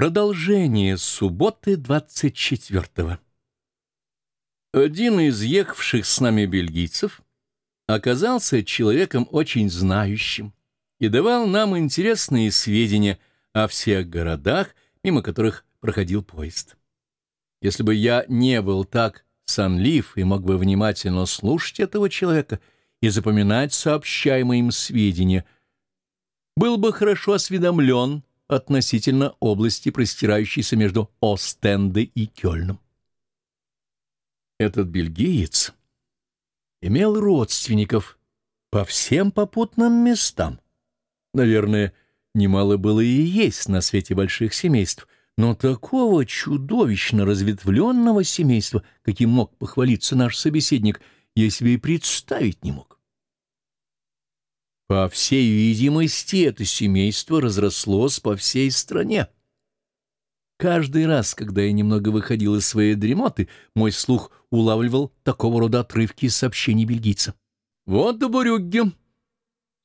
Продолжение субботы 24-го. Один из ехавших с нами бельгийцев оказался человеком очень знающим и давал нам интересные сведения о всех городах, мимо которых проходил поезд. Если бы я не был так сонлив и мог бы внимательно слушать этого человека и запоминать сообщаемые им сведения, был бы хорошо осведомлен относительно области, простирающейся между Остенде и Кёльном. Этот бельгиец имел родственников по всем попутным местам. Наверное, немало было и есть на свете больших семейств, но такого чудовищно разветвленного семейства, каким мог похвалиться наш собеседник, я себе и представить не мог. По всей видимости, это семейство разрослось по всей стране. Каждый раз, когда я немного выходил из своей дремоты, мой слух улавливал такого рода отрывки из сообщений бельгийца. «Вот Брюгге.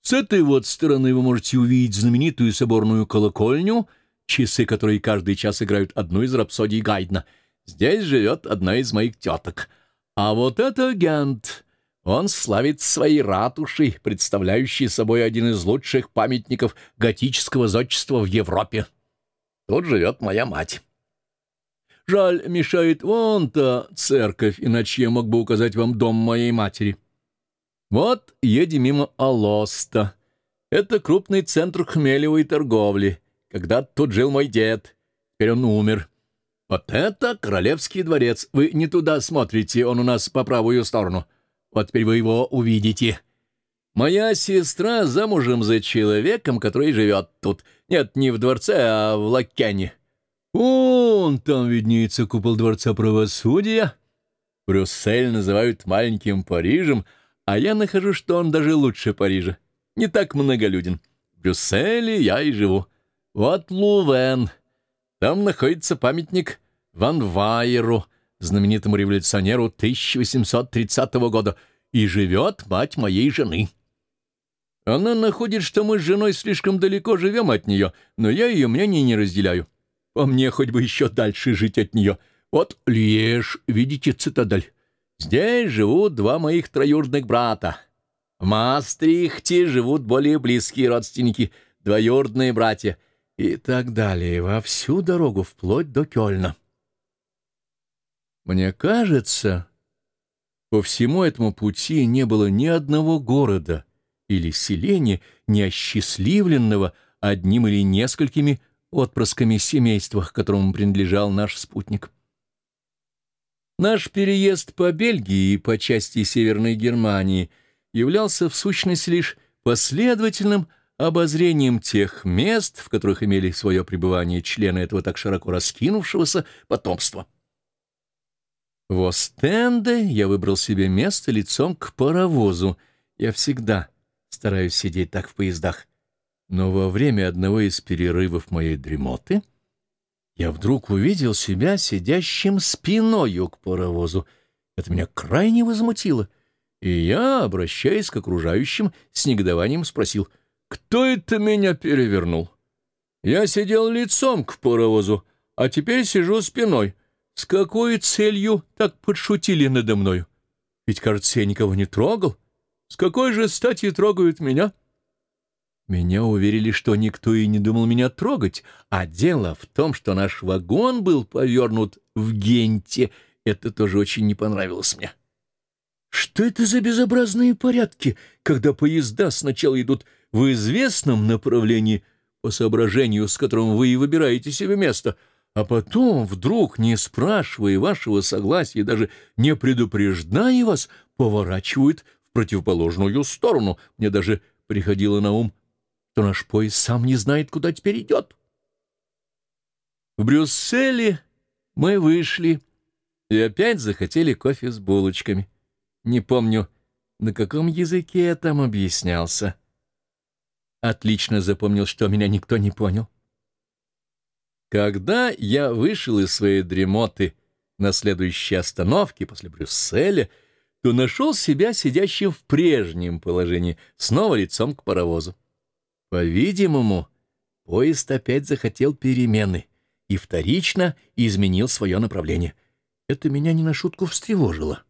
С этой вот стороны вы можете увидеть знаменитую соборную колокольню, часы, которые каждый час играют одну из рапсодий Гайдна. Здесь живет одна из моих теток. А вот это Гент». Он славит своей ратушей, представляющей собой один из лучших памятников готического зодчества в Европе. Тут живет моя мать. Жаль, мешает вон та церковь, иначе я мог бы указать вам дом моей матери. Вот едем мимо Алоста. Это крупный центр хмелевой торговли. когда тут жил мой дед. Теперь он умер. Вот это Королевский дворец. Вы не туда смотрите, он у нас по правую сторону. Вот теперь вы его увидите. Моя сестра замужем за человеком, который живет тут. Нет, не в дворце, а в Лакяне. Он там виднеется купол Дворца Правосудия. Брюссель называют маленьким Парижем, а я нахожу, что он даже лучше Парижа. Не так многолюден. В Брюсселе я и живу. Вот Лувен. Там находится памятник Ван Вайеру, знаменитому революционеру 1830 года, и живет мать моей жены. Она находит, что мы с женой слишком далеко живем от нее, но я ее мнение не разделяю. По мне хоть бы еще дальше жить от нее. Вот Льеж, видите, цитадель. Здесь живут два моих троюродных брата. В Мастрихте живут более близкие родственники, двоюродные братья и так далее, во всю дорогу, вплоть до Кёльна. Мне кажется, по всему этому пути не было ни одного города или селения, не осчастливленного одним или несколькими отпрысками семейства, которому принадлежал наш спутник. Наш переезд по Бельгии и по части Северной Германии являлся в сущности лишь последовательным обозрением тех мест, в которых имели свое пребывание члены этого так широко раскинувшегося потомства. В Остенде я выбрал себе место лицом к паровозу. Я всегда стараюсь сидеть так в поездах. Но во время одного из перерывов моей дремоты я вдруг увидел себя сидящим спиною к паровозу. Это меня крайне возмутило. И я, обращаясь к окружающим, с негодованием спросил, «Кто это меня перевернул?» Я сидел лицом к паровозу, а теперь сижу спиной. С какой целью так подшутили надо мною? Ведь, кажется, я никого не трогал. С какой же стати трогают меня? Меня уверили, что никто и не думал меня трогать, а дело в том, что наш вагон был повернут в Генте. Это тоже очень не понравилось мне. Что это за безобразные порядки, когда поезда сначала идут в известном направлении, по соображению, с которым вы и выбираете себе место — а потом вдруг, не спрашивая вашего согласия, даже не предупреждая вас, поворачивают в противоположную сторону. Мне даже приходило на ум, что наш поезд сам не знает, куда теперь идет. В Брюсселе мы вышли и опять захотели кофе с булочками. Не помню, на каком языке я там объяснялся. Отлично запомнил, что меня никто не понял. Когда я вышел из своей дремоты на следующей остановке после Брюсселя, то нашел себя сидящим в прежнем положении, снова лицом к паровозу. По-видимому, поезд опять захотел перемены, и вторично изменил свое направление. Это меня не на шутку встревожило.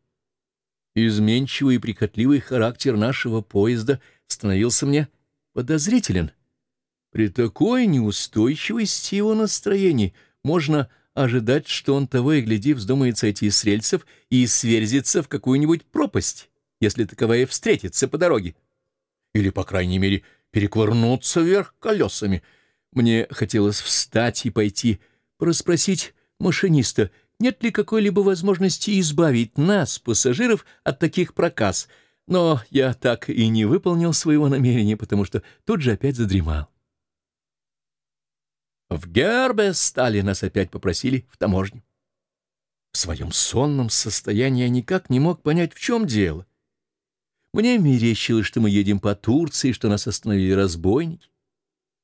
Изменчивый и прихотливый характер нашего поезда становился мне подозрителен. При такой неустойчивости его настроений можно ожидать, что он того и гляди вздумает сойти с рельсов и сверзится в какую-нибудь пропасть, если таковая встретится по дороге. Или, по крайней мере, переквырнуться вверх колесами. Мне хотелось встать и пойти расспросить машиниста, нет ли какой-либо возможности избавить нас, пассажиров, от таких проказ, но я так и не выполнил своего намерения, потому что тут же опять задремал. В Гербе стали нас опять попросили в таможню. В своем сонном состоянии я никак не мог понять, в чем дело. Мне мерещилось, что мы едем по Турции, что нас остановили разбойники.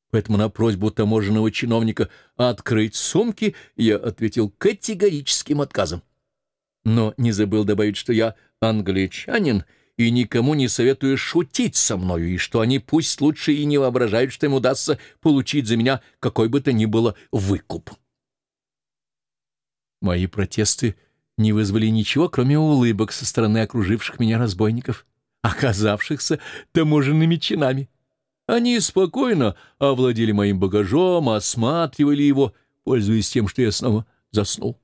Поэтому на просьбу таможенного чиновника открыть сумки я ответил категорическим отказом. Но не забыл добавить, что я англичанин и никому не советую шутить со мною, и что они пусть лучше и не воображают, что им удастся получить за меня какой бы то ни было выкуп. Мои протесты не вызвали ничего, кроме улыбок со стороны окруживших меня разбойников, оказавшихся таможенными чинами. Они спокойно овладели моим багажом, осматривали его, пользуясь тем, что я снова заснул.